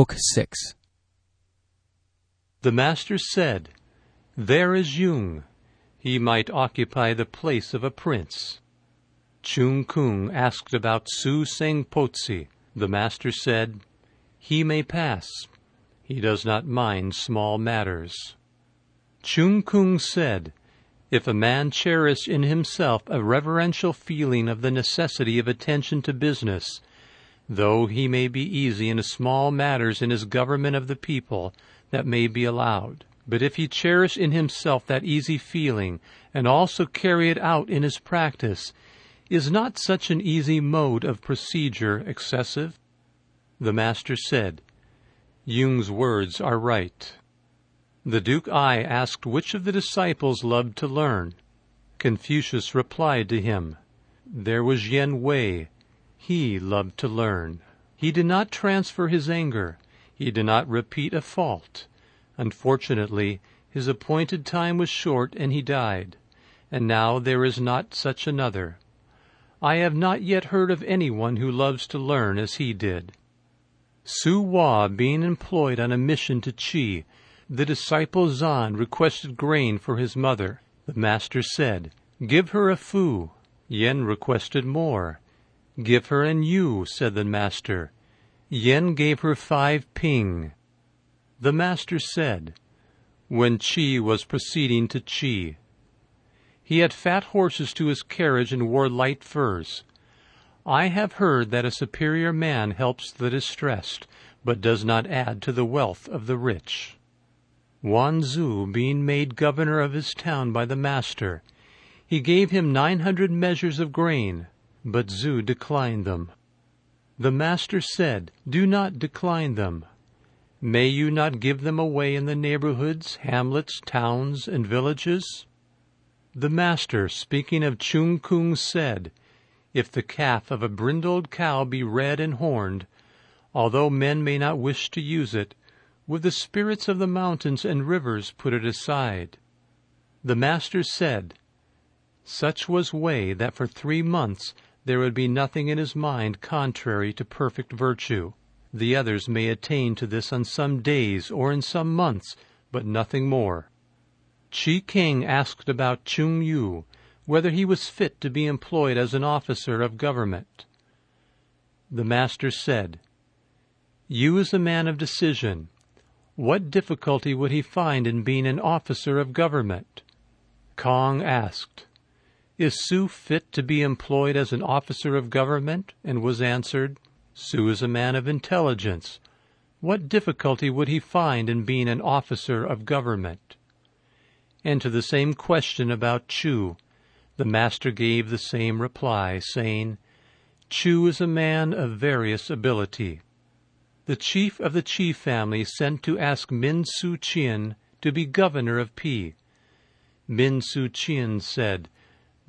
Book 6 The master said, There is Jung. He might occupy the place of a prince. Chung Kung asked about Su Seng Potsi. The master said, He may pass. He does not mind small matters. Chung Kung said, If a man cherish in himself a reverential feeling of the necessity of attention to business, though he may be easy in small matters in his government of the people, that may be allowed. But if he cherish in himself that easy feeling, and also carry it out in his practice, is not such an easy mode of procedure excessive? The master said, Jung's words are right. The Duke Ai asked which of the disciples loved to learn. Confucius replied to him, There was Yen Wei, he loved to learn. He did not transfer his anger. He did not repeat a fault. Unfortunately, his appointed time was short and he died. And now there is not such another. I have not yet heard of anyone who loves to learn as he did. Su Wa being employed on a mission to Chi, the disciple Zan requested grain for his mother. The master said, Give her a fu. Yen requested more. Give her an yu, said the master. Yen gave her five ping. The master said, when Chi was proceeding to Chi, he had fat horses to his carriage and wore light furs. I have heard that a superior man helps the distressed, but does not add to the wealth of the rich. Wan Zu being made governor of his town by the master, he gave him nine hundred measures of grain. But Zu declined them. The master said, Do not decline them. May you not give them away in the neighborhoods, hamlets, towns, and villages? The master, speaking of Chung Kung, said, If the calf of a brindled cow be red and horned, although men may not wish to use it, would the spirits of the mountains and rivers put it aside? The master said, Such was Wei that for three months there would be nothing in his mind contrary to perfect virtue. The others may attain to this on some days or in some months, but nothing more. Chi King asked about Chung Yu, whether he was fit to be employed as an officer of government. The master said, Yu is a man of decision. What difficulty would he find in being an officer of government? Kong asked, is Su fit to be employed as an officer of government? And was answered, Su is a man of intelligence. What difficulty would he find in being an officer of government? And to the same question about Chu, the master gave the same reply, saying, Chu is a man of various ability. The chief of the Chi family sent to ask Min Su Chien to be governor of Pi. Min Su Chien said,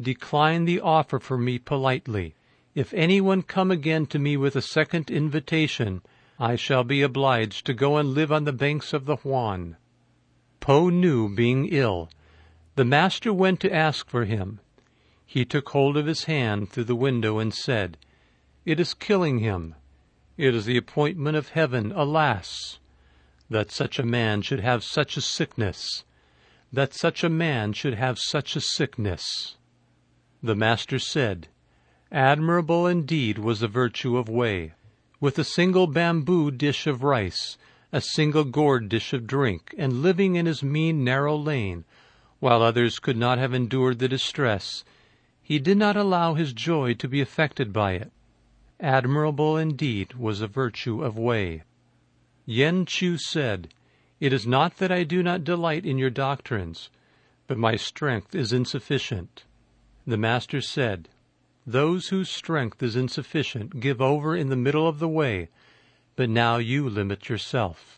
decline the offer for me politely. If anyone come again to me with a second invitation, I shall be obliged to go and live on the banks of the Huan. Po Nu being ill, the master went to ask for him. He took hold of his hand through the window and said, It is killing him. It is the appointment of heaven, alas! That such a man should have such a sickness. That such a man should have such a sickness. The master said, Admirable indeed was the virtue of Wei. With a single bamboo dish of rice, a single gourd dish of drink, and living in his mean narrow lane, while others could not have endured the distress, he did not allow his joy to be affected by it. Admirable indeed was the virtue of Wei. Yen Chu said, It is not that I do not delight in your doctrines, but my strength is insufficient. The Master said, Those whose strength is insufficient give over in the middle of the way, but now you limit yourself.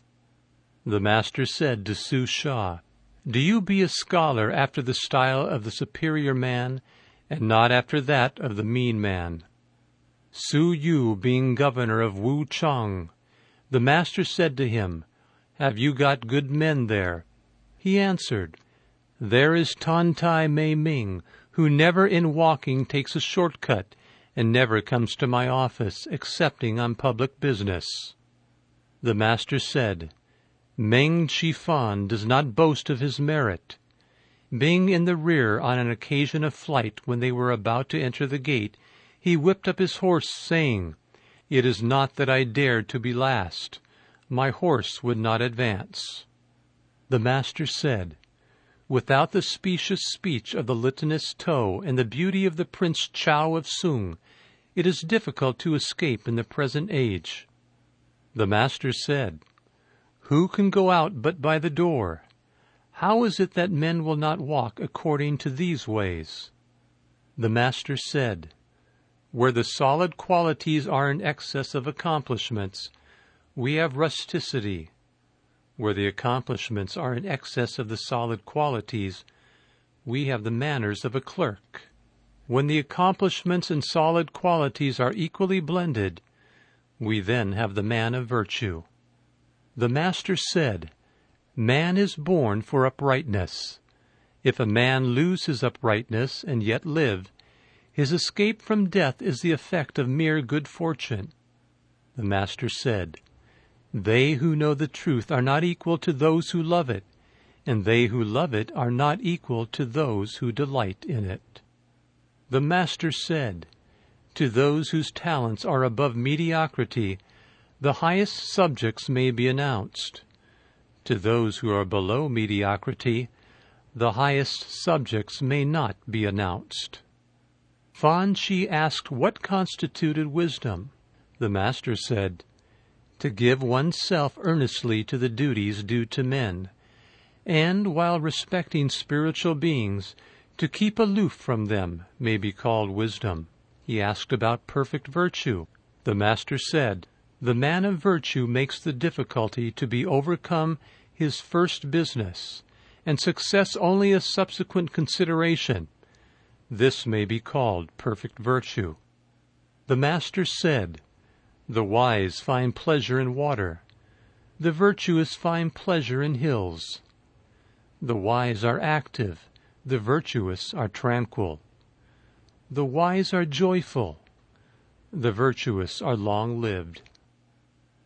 The Master said to Su Sha, Do you be a scholar after the style of the superior man, and not after that of the mean man. Su Yu being governor of Wu Chang, the Master said to him, Have you got good men there? He answered, There is Tan Tai Mei Ming, who never in walking takes a short cut and never comes to my office excepting on public business. The Master said, Meng Chi Fan does not boast of his merit. Being in the rear on an occasion of flight when they were about to enter the gate, he whipped up his horse, saying, It is not that I dared to be last. My horse would not advance. The Master said, Without the specious speech of the litanist To and the beauty of the Prince Chao of Sung, it is difficult to escape in the present age. The Master said, Who can go out but by the door? How is it that men will not walk according to these ways? The Master said, Where the solid qualities are in excess of accomplishments, we have rusticity. Where the accomplishments are in excess of the solid qualities, we have the manners of a clerk. When the accomplishments and solid qualities are equally blended, we then have the man of virtue. The Master said, Man is born for uprightness. If a man lose his uprightness and yet live, his escape from death is the effect of mere good fortune. The Master said, They who know the truth are not equal to those who love it, and they who love it are not equal to those who delight in it. The Master said, to those whose talents are above mediocrity, the highest subjects may be announced. To those who are below mediocrity, the highest subjects may not be announced. Fan Chi asked what constituted wisdom. The Master said, To give oneself earnestly to the duties due to men, and while respecting spiritual beings, to keep aloof from them may be called wisdom. He asked about perfect virtue. The Master said, The man of virtue makes the difficulty to be overcome his first business, and success only a subsequent consideration. This may be called perfect virtue. The Master said, The wise find pleasure in water. The virtuous find pleasure in hills. The wise are active. The virtuous are tranquil. The wise are joyful, the virtuous are long lived.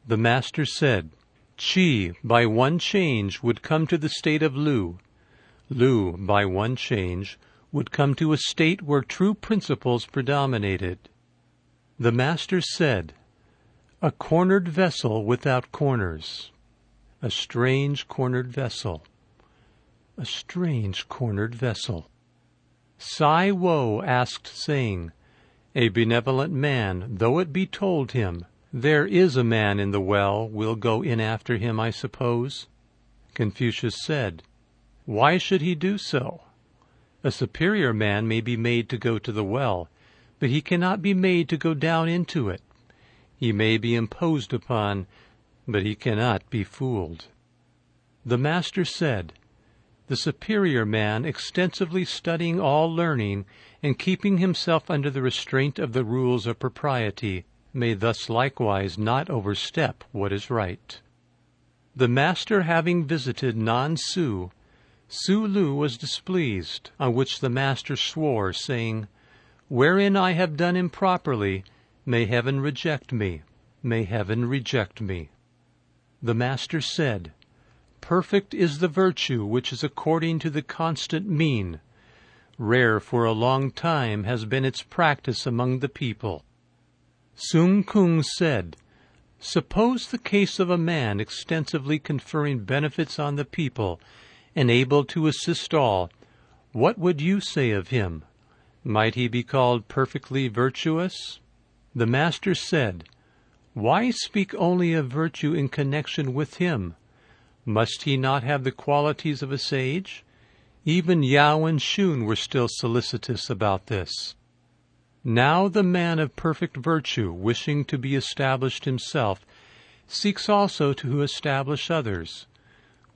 The Master said, Chi by one change would come to the state of Lu. Lu by one change would come to a state where true principles predominated. The Master said, A cornered vessel without corners. A strange cornered vessel. A strange cornered vessel. Sai Wo asked, saying, A benevolent man, though it be told him, There is a man in the well, we'll go in after him, I suppose? Confucius said, Why should he do so? A superior man may be made to go to the well, but he cannot be made to go down into it. He may be imposed upon, but he cannot be fooled. The Master said, the superior man extensively studying all learning and keeping himself under the restraint of the rules of propriety may thus likewise not overstep what is right. The master having visited Nan Su, Su Lu was displeased, on which the master swore, saying, Wherein I have done improperly, may heaven reject me, may heaven reject me. The master said, Perfect is the virtue which is according to the constant mean. Rare for a long time has been its practice among the people. Sung Kung said, Suppose the case of a man extensively conferring benefits on the people and able to assist all, what would you say of him? Might he be called perfectly virtuous? The Master said, Why speak only of virtue in connection with him? Must he not have the qualities of a sage? Even Yao and Shun were still solicitous about this. Now the man of perfect virtue, wishing to be established himself, seeks also to establish others.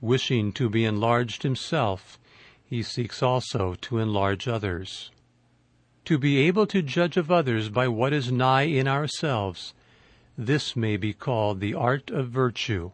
Wishing to be enlarged himself, he seeks also to enlarge others. To be able to judge of others by what is nigh in ourselves, this may be called the art of virtue.